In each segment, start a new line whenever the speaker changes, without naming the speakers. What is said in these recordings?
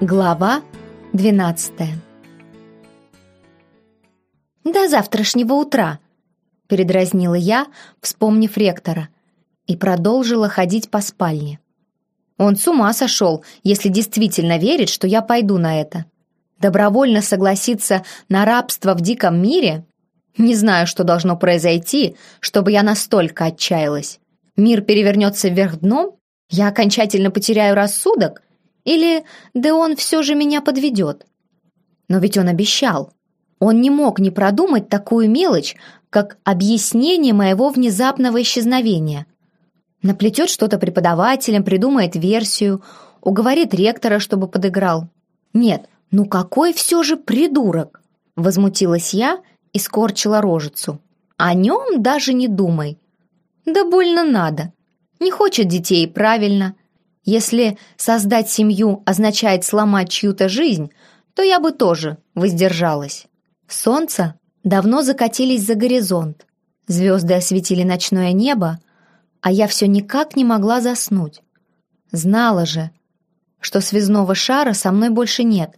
Глава 12 «До завтрашнего утра», — передразнила я, вспомнив ректора, и продолжила ходить по спальне. Он с ума сошел, если действительно верит, что я пойду на это. Добровольно согласиться на рабство в диком мире? Не знаю, что должно произойти, чтобы я настолько отчаялась. Мир перевернется вверх дном? Я окончательно потеряю рассудок? Или да он все же меня подведет? Но ведь он обещал. Он не мог не продумать такую мелочь, как объяснение моего внезапного исчезновения. Наплетет что-то преподавателям, придумает версию, уговорит ректора, чтобы подыграл. Нет, ну какой все же придурок! Возмутилась я и скорчила рожицу. О нем даже не думай. Да больно надо. Не хочет детей, правильно. Если создать семью означает сломать чью-то жизнь, то я бы тоже воздержалась. Солнце давно закатились за горизонт. Звезды осветили ночное небо, а я все никак не могла заснуть. Знала же, что связного шара со мной больше нет,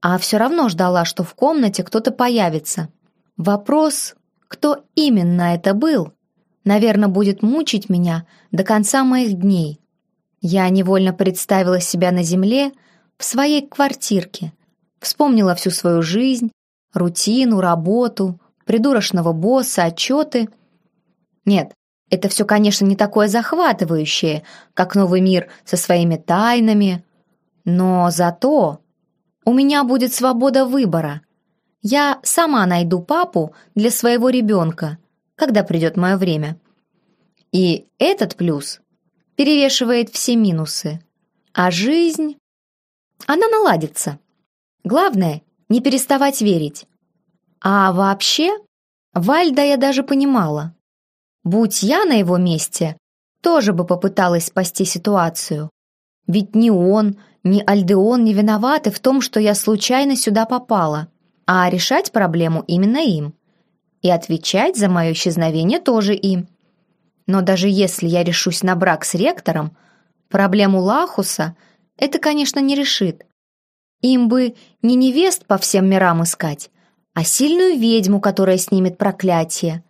а все равно ждала, что в комнате кто-то появится. Вопрос, кто именно это был, наверное, будет мучить меня до конца моих дней. Я невольно представила себя на земле в своей квартирке, вспомнила всю свою жизнь, рутину, работу, придурочного босса, отчеты. Нет, это все, конечно, не такое захватывающее, как новый мир со своими тайнами, но зато у меня будет свобода выбора. Я сама найду папу для своего ребенка, когда придет мое время. И этот плюс перевешивает все минусы. А жизнь... Она наладится. Главное, не переставать верить. А вообще, Вальда я даже понимала. Будь я на его месте, тоже бы попыталась спасти ситуацию. Ведь ни он, ни Альдеон не виноваты в том, что я случайно сюда попала, а решать проблему именно им. И отвечать за мое исчезновение тоже им. Но даже если я решусь на брак с ректором, проблему Лахуса это, конечно, не решит. Им бы не невест по всем мирам искать, а сильную ведьму, которая снимет проклятие.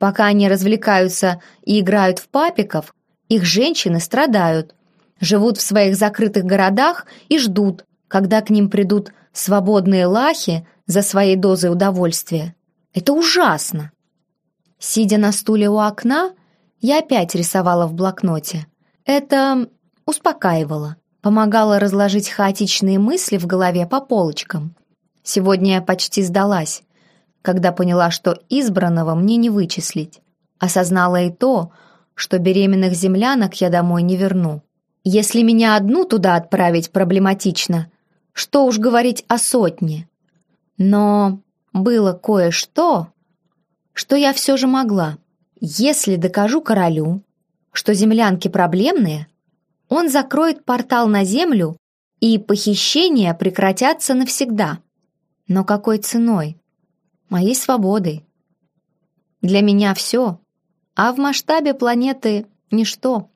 Пока они развлекаются и играют в папиков, их женщины страдают, живут в своих закрытых городах и ждут, когда к ним придут свободные лахи за своей дозой удовольствия. Это ужасно. Сидя на стуле у окна, я опять рисовала в блокноте. Это успокаивало, помогало разложить хаотичные мысли в голове по полочкам. Сегодня я почти сдалась, когда поняла, что избранного мне не вычислить. Осознала и то, что беременных землянок я домой не верну. Если меня одну туда отправить проблематично, что уж говорить о сотне. Но было кое-что, что я все же могла. Если докажу королю, что землянки проблемные, он закроет портал на землю, и похищения прекратятся навсегда. Но какой ценой? Моей свободой. Для меня все, а в масштабе планеты ничто.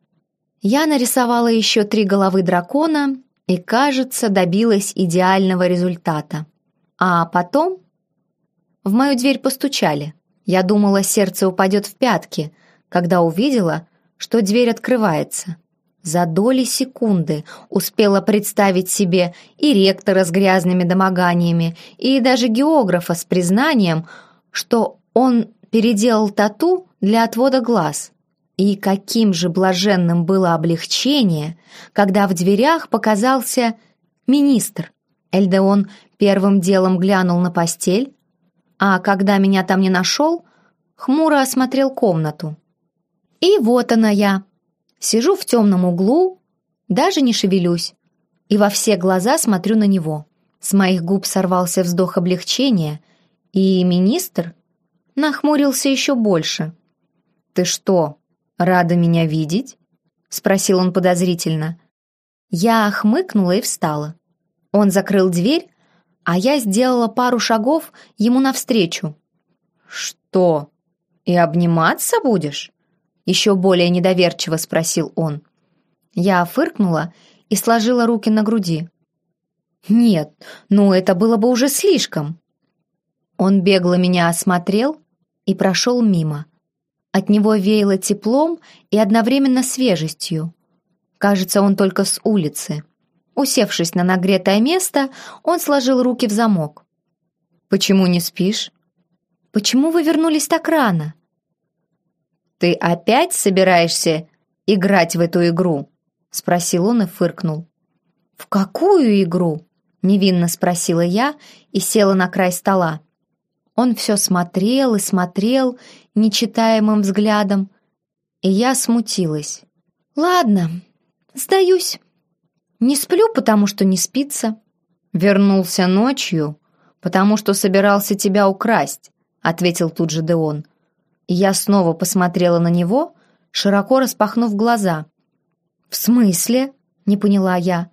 Я нарисовала еще три головы дракона и, кажется, добилась идеального результата. А потом в мою дверь постучали. Я думала, сердце упадет в пятки, когда увидела, что дверь открывается. За доли секунды успела представить себе и ректора с грязными домоганиями, и даже географа с признанием, что он переделал тату для отвода глаз. И каким же блаженным было облегчение, когда в дверях показался министр. Эльдеон первым делом глянул на постель, а когда меня там не нашел, хмуро осмотрел комнату. И вот она я. Сижу в темном углу, даже не шевелюсь, и во все глаза смотрю на него. С моих губ сорвался вздох облегчения, и министр нахмурился еще больше. «Ты что, рада меня видеть?» — спросил он подозрительно. Я хмыкнула и встала. Он закрыл дверь, а я сделала пару шагов ему навстречу. «Что, и обниматься будешь?» Еще более недоверчиво спросил он. Я фыркнула и сложила руки на груди. Нет, ну это было бы уже слишком. Он бегло меня осмотрел и прошел мимо. От него веяло теплом и одновременно свежестью. Кажется, он только с улицы. Усевшись на нагретое место, он сложил руки в замок. «Почему не спишь?» «Почему вы вернулись так рано?» «Ты опять собираешься играть в эту игру?» — спросил он и фыркнул. «В какую игру?» — невинно спросила я и села на край стола. Он все смотрел и смотрел нечитаемым взглядом, и я смутилась. «Ладно, сдаюсь. Не сплю, потому что не спится». «Вернулся ночью, потому что собирался тебя украсть», ответил тут же Деон. Я снова посмотрела на него, широко распахнув глаза. «В смысле?» — не поняла я.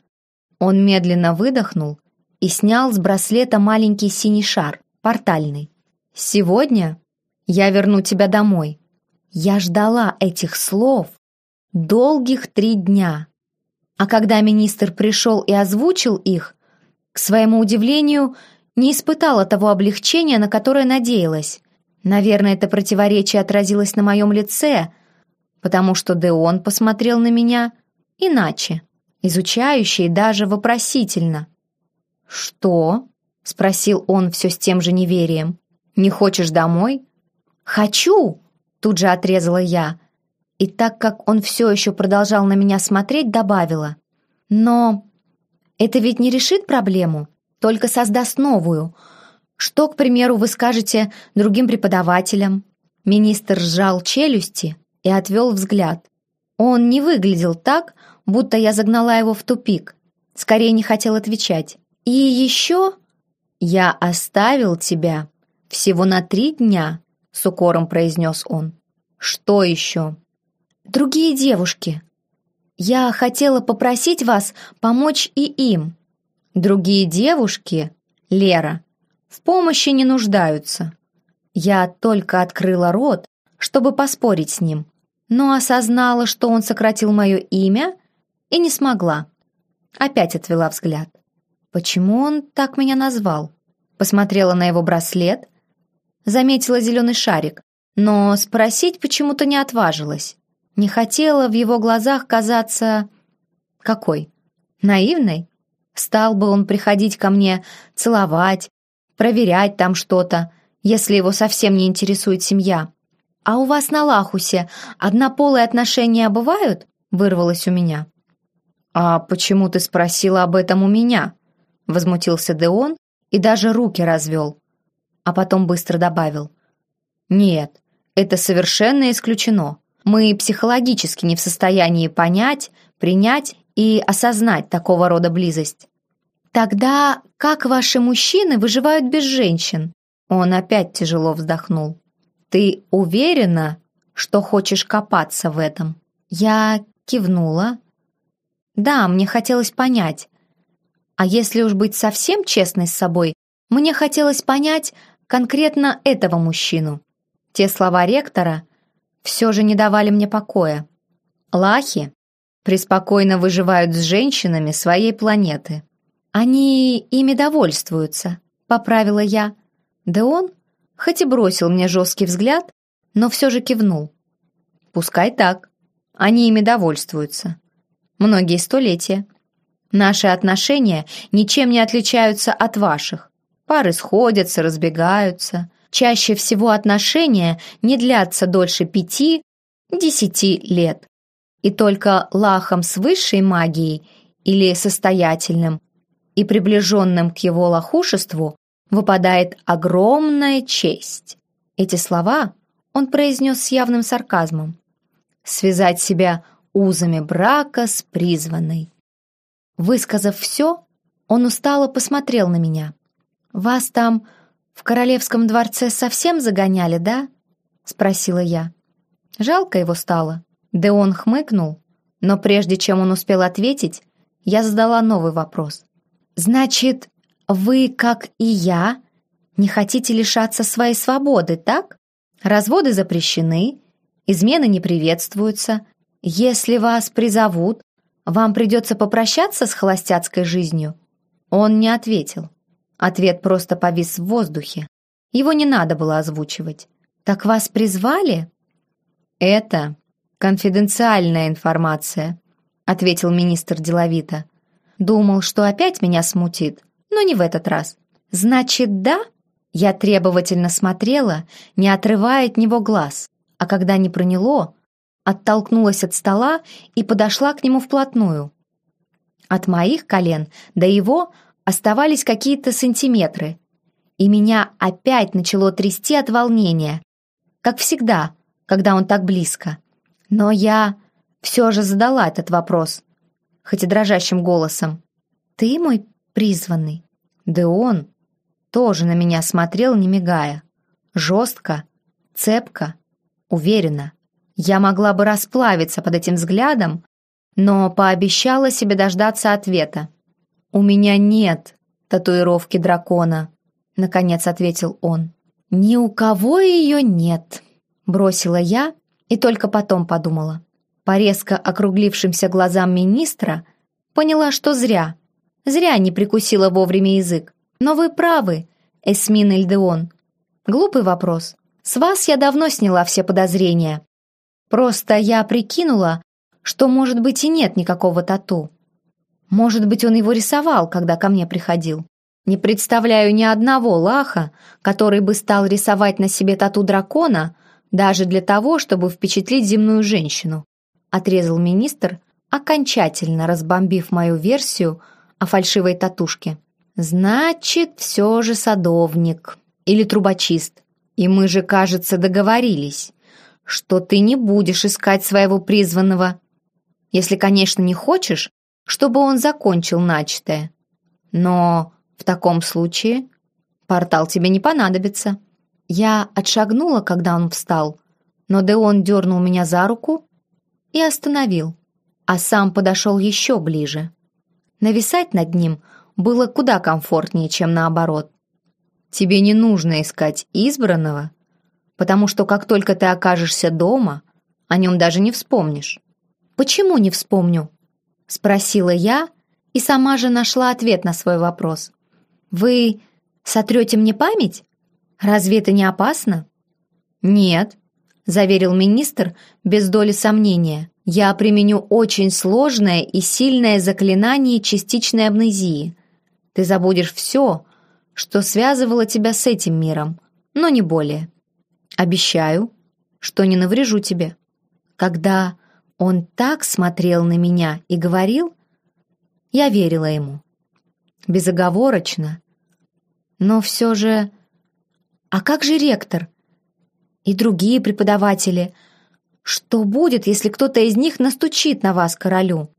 Он медленно выдохнул и снял с браслета маленький синий шар, портальный. «Сегодня я верну тебя домой». Я ждала этих слов долгих три дня. А когда министр пришел и озвучил их, к своему удивлению, не испытала того облегчения, на которое надеялась. Наверное, это противоречие отразилось на моем лице, потому что Деон посмотрел на меня иначе, изучающе и даже вопросительно. «Что?» — спросил он все с тем же неверием. «Не хочешь домой?» «Хочу!» — тут же отрезала я. И так как он все еще продолжал на меня смотреть, добавила. «Но это ведь не решит проблему, только создаст новую. Что, к примеру, вы скажете другим преподавателям?» Министр сжал челюсти и отвел взгляд. Он не выглядел так, будто я загнала его в тупик. Скорее не хотел отвечать. «И еще я оставил тебя всего на три дня», — с укором произнес он. «Что еще?» «Другие девушки. Я хотела попросить вас помочь и им. Другие девушки, Лера, в помощи не нуждаются. Я только открыла рот, чтобы поспорить с ним, но осознала, что он сократил мое имя, и не смогла. Опять отвела взгляд. Почему он так меня назвал? Посмотрела на его браслет, заметила зеленый шарик, но спросить почему-то не отважилась. Не хотела в его глазах казаться... Какой? Наивной? Стал бы он приходить ко мне, целовать, проверять там что-то, если его совсем не интересует семья. «А у вас на Лахусе однополые отношения бывают?» — вырвалось у меня. «А почему ты спросила об этом у меня?» — возмутился Деон и даже руки развел. А потом быстро добавил. «Нет, это совершенно исключено. Мы психологически не в состоянии понять, принять и осознать такого рода близость. «Тогда как ваши мужчины выживают без женщин?» Он опять тяжело вздохнул. «Ты уверена, что хочешь копаться в этом?» Я кивнула. «Да, мне хотелось понять. А если уж быть совсем честной с собой, мне хотелось понять конкретно этого мужчину. Те слова ректора все же не давали мне покоя. Лахи преспокойно выживают с женщинами своей планеты. «Они ими довольствуются», — поправила я. Да он, хоть и бросил мне жесткий взгляд, но все же кивнул. «Пускай так. Они ими довольствуются. Многие столетия. Наши отношения ничем не отличаются от ваших. Пары сходятся, разбегаются. Чаще всего отношения не длятся дольше пяти-десяти лет. И только лахом с высшей магией или состоятельным и приближенным к его лохушеству выпадает огромная честь. Эти слова он произнес с явным сарказмом. Связать себя узами брака с призванной. Высказав все, он устало посмотрел на меня. «Вас там в королевском дворце совсем загоняли, да?» — спросила я. Жалко его стало. Да он хмыкнул, но прежде чем он успел ответить, я задала новый вопрос. «Значит, вы, как и я, не хотите лишаться своей свободы, так? Разводы запрещены, измены не приветствуются. Если вас призовут, вам придется попрощаться с холостяцкой жизнью?» Он не ответил. Ответ просто повис в воздухе. Его не надо было озвучивать. «Так вас призвали?» «Это конфиденциальная информация», ответил министр деловито. «Думал, что опять меня смутит, но не в этот раз». «Значит, да?» Я требовательно смотрела, не отрывая от него глаз, а когда не проняло, оттолкнулась от стола и подошла к нему вплотную. От моих колен до его оставались какие-то сантиметры, и меня опять начало трясти от волнения, как всегда, когда он так близко. Но я все же задала этот вопрос, хоть и дрожащим голосом. «Ты мой призванный?» Да он тоже на меня смотрел, не мигая. Жестко, цепко, уверенно. Я могла бы расплавиться под этим взглядом, но пообещала себе дождаться ответа. «У меня нет татуировки дракона», — наконец ответил он. «Ни у кого ее нет», — бросила я и только потом подумала. По резко округлившимся глазам министра поняла, что зря. Зря не прикусила вовремя язык. Но вы правы, Эсмин Эльдеон. Глупый вопрос. С вас я давно сняла все подозрения. Просто я прикинула, что, может быть, и нет никакого тату. Может быть, он его рисовал, когда ко мне приходил. Не представляю ни одного лаха, который бы стал рисовать на себе тату дракона, даже для того, чтобы впечатлить земную женщину. Отрезал министр, окончательно разбомбив мою версию о фальшивой татушке. Значит, все же садовник или трубочист. И мы же, кажется, договорились, что ты не будешь искать своего призванного, если, конечно, не хочешь, чтобы он закончил начатое. Но в таком случае портал тебе не понадобится. Я отшагнула, когда он встал, но Деон дернул меня за руку и остановил, а сам подошел еще ближе. Нависать над ним было куда комфортнее, чем наоборот. Тебе не нужно искать избранного, потому что как только ты окажешься дома, о нем даже не вспомнишь. «Почему не вспомню?» — спросила я и сама же нашла ответ на свой вопрос. «Вы сотрете мне память? Разве это не опасно?» «Нет», — заверил министр без доли сомнения. «Я применю очень сложное и сильное заклинание частичной амнезии. Ты забудешь все, что связывало тебя с этим миром, но не более. Обещаю, что не наврежу тебе. Когда он так смотрел на меня и говорил, я верила ему. Безоговорочно. Но все же... А как же ректор? И другие преподаватели? Что будет, если кто-то из них настучит на вас, королю?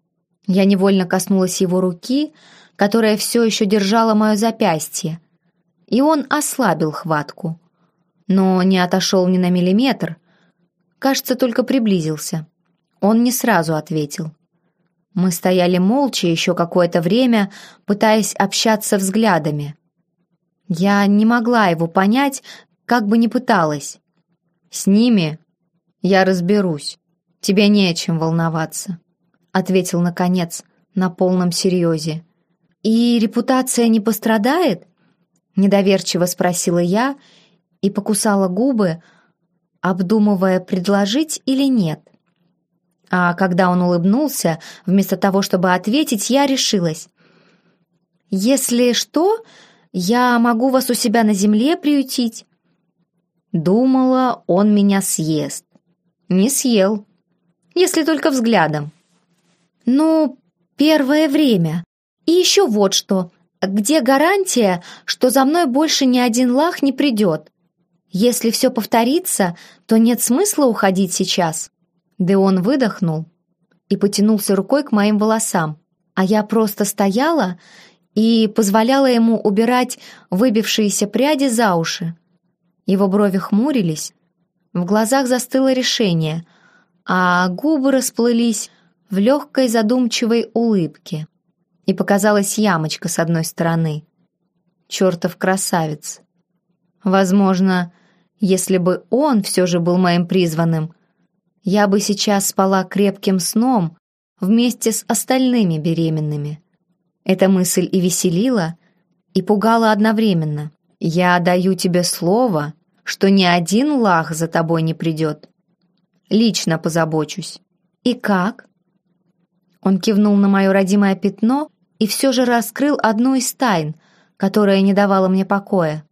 Я невольно коснулась его руки, которая все еще держала мое запястье, и он ослабил хватку, но не отошел ни на миллиметр, кажется, только приблизился. Он не сразу ответил. Мы стояли молча еще какое-то время, пытаясь общаться взглядами. Я не могла его понять, как бы ни пыталась. «С ними я разберусь. Тебе не о чем волноваться», — ответил, наконец, на полном серьезе. «И репутация не пострадает?» — недоверчиво спросила я и покусала губы, обдумывая, предложить или нет. А когда он улыбнулся, вместо того, чтобы ответить, я решилась. «Если что, я могу вас у себя на земле приютить». Думала, он меня съест. Не съел, если только взглядом. «Ну, первое время. И еще вот что. Где гарантия, что за мной больше ни один лах не придет? Если все повторится, то нет смысла уходить сейчас». Деон выдохнул и потянулся рукой к моим волосам, а я просто стояла и позволяла ему убирать выбившиеся пряди за уши. Его брови хмурились, в глазах застыло решение, а губы расплылись в легкой задумчивой улыбке. И показалась ямочка с одной стороны. Чертов красавец. Возможно, если бы он все же был моим призванным, я бы сейчас спала крепким сном вместе с остальными беременными. Эта мысль и веселила, и пугала одновременно. «Я даю тебе слово, что ни один лах за тобой не придет. Лично позабочусь». «И как?» Он кивнул на мое родимое пятно и все же раскрыл одну из тайн, которая не давала мне покоя.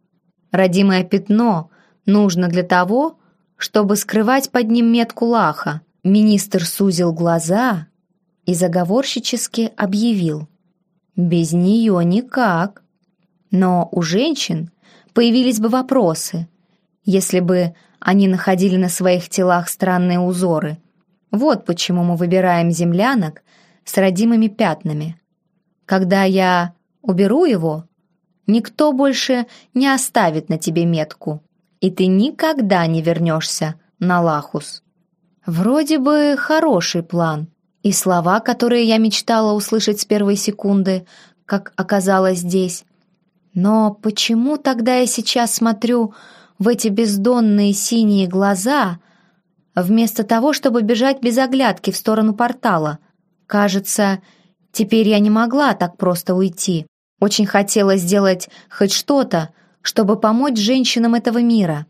Родимое пятно нужно для того, чтобы скрывать под ним метку лаха. Министр сузил глаза и заговорщически объявил. Без нее никак. Но у женщин появились бы вопросы, если бы они находили на своих телах странные узоры. Вот почему мы выбираем землянок с родимыми пятнами. Когда я уберу его, никто больше не оставит на тебе метку, и ты никогда не вернешься на Лахус. Вроде бы хороший план, и слова, которые я мечтала услышать с первой секунды, как оказалось здесь. Но почему тогда я сейчас смотрю в эти бездонные синие глаза, вместо того, чтобы бежать без оглядки в сторону портала? Кажется, Теперь я не могла так просто уйти. Очень хотела сделать хоть что-то, чтобы помочь женщинам этого мира.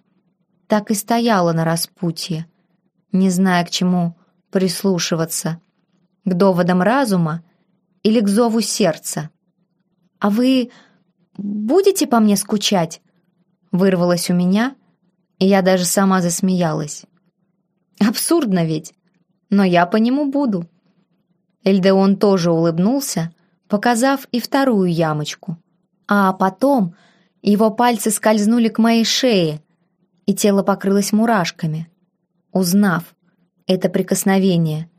Так и стояла на распутье, не зная, к чему прислушиваться. К доводам разума или к зову сердца. «А вы будете по мне скучать?» Вырвалось у меня, и я даже сама засмеялась. Абсурдно ведь, но я по нему буду. Эльдеон тоже улыбнулся, показав и вторую ямочку. А потом его пальцы скользнули к моей шее, и тело покрылось мурашками. Узнав это прикосновение,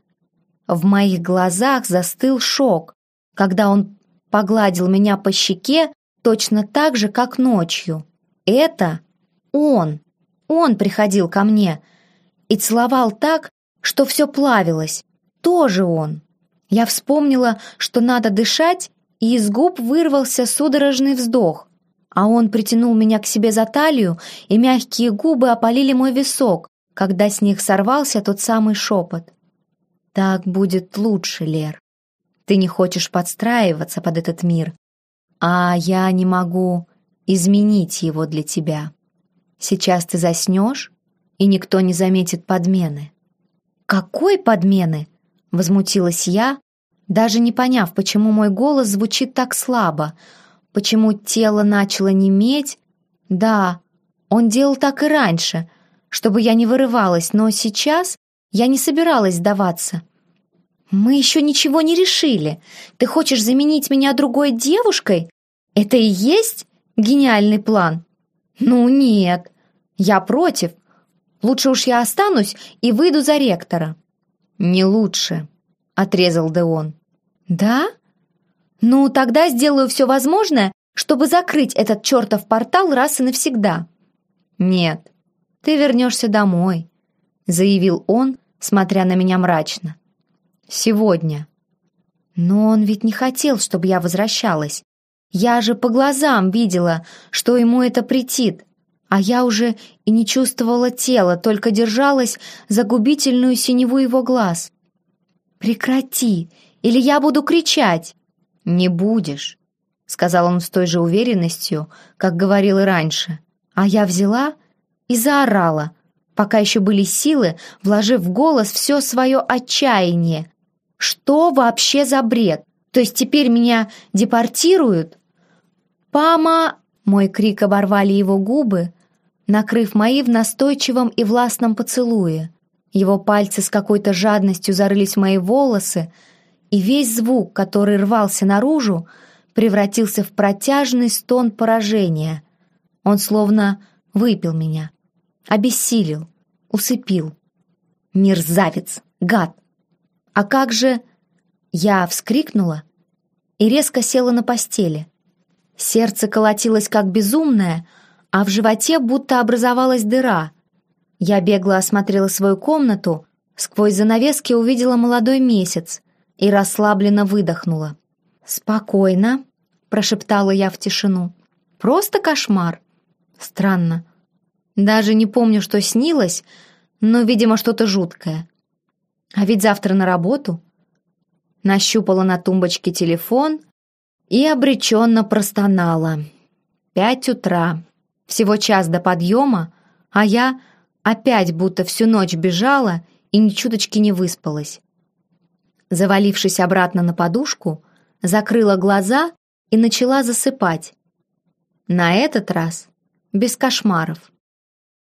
в моих глазах застыл шок, когда он погладил меня по щеке точно так же, как ночью. Это он, он приходил ко мне и целовал так, что все плавилось. Тоже он. Я вспомнила, что надо дышать, и из губ вырвался судорожный вздох, а он притянул меня к себе за талию, и мягкие губы опалили мой висок, когда с них сорвался тот самый шепот. «Так будет лучше, Лер. Ты не хочешь подстраиваться под этот мир, а я не могу изменить его для тебя. Сейчас ты заснешь, и никто не заметит подмены». «Какой подмены?» Возмутилась я, даже не поняв, почему мой голос звучит так слабо, почему тело начало неметь. Да, он делал так и раньше, чтобы я не вырывалась, но сейчас я не собиралась сдаваться. «Мы еще ничего не решили. Ты хочешь заменить меня другой девушкой? Это и есть гениальный план?» «Ну нет, я против. Лучше уж я останусь и выйду за ректора». «Не лучше», — отрезал Деон. «Да? Ну, тогда сделаю все возможное, чтобы закрыть этот чертов портал раз и навсегда». «Нет, ты вернешься домой», — заявил он, смотря на меня мрачно. «Сегодня». Но он ведь не хотел, чтобы я возвращалась. Я же по глазам видела, что ему это претит а я уже и не чувствовала тела, только держалась за губительную синеву его глаз. «Прекрати, или я буду кричать!» «Не будешь», — сказал он с той же уверенностью, как говорил и раньше. А я взяла и заорала, пока еще были силы, вложив в голос все свое отчаяние. «Что вообще за бред? То есть теперь меня депортируют?» «Пама!» — мой крик оборвали его губы, накрыв мои в настойчивом и властном поцелуе. Его пальцы с какой-то жадностью зарылись в мои волосы, и весь звук, который рвался наружу, превратился в протяжный стон поражения. Он словно выпил меня, обессилил, усыпил. Мерзавец, гад! А как же... Я вскрикнула и резко села на постели. Сердце колотилось как безумное, а в животе будто образовалась дыра. Я бегло осмотрела свою комнату, сквозь занавески увидела молодой месяц и расслабленно выдохнула. «Спокойно», — прошептала я в тишину. «Просто кошмар. Странно. Даже не помню, что снилось, но, видимо, что-то жуткое. А ведь завтра на работу». Нащупала на тумбочке телефон и обреченно простонала. Пять утра. Всего час до подъема, а я опять будто всю ночь бежала и ни чуточки не выспалась. Завалившись обратно на подушку, закрыла глаза и начала засыпать. На этот раз без кошмаров.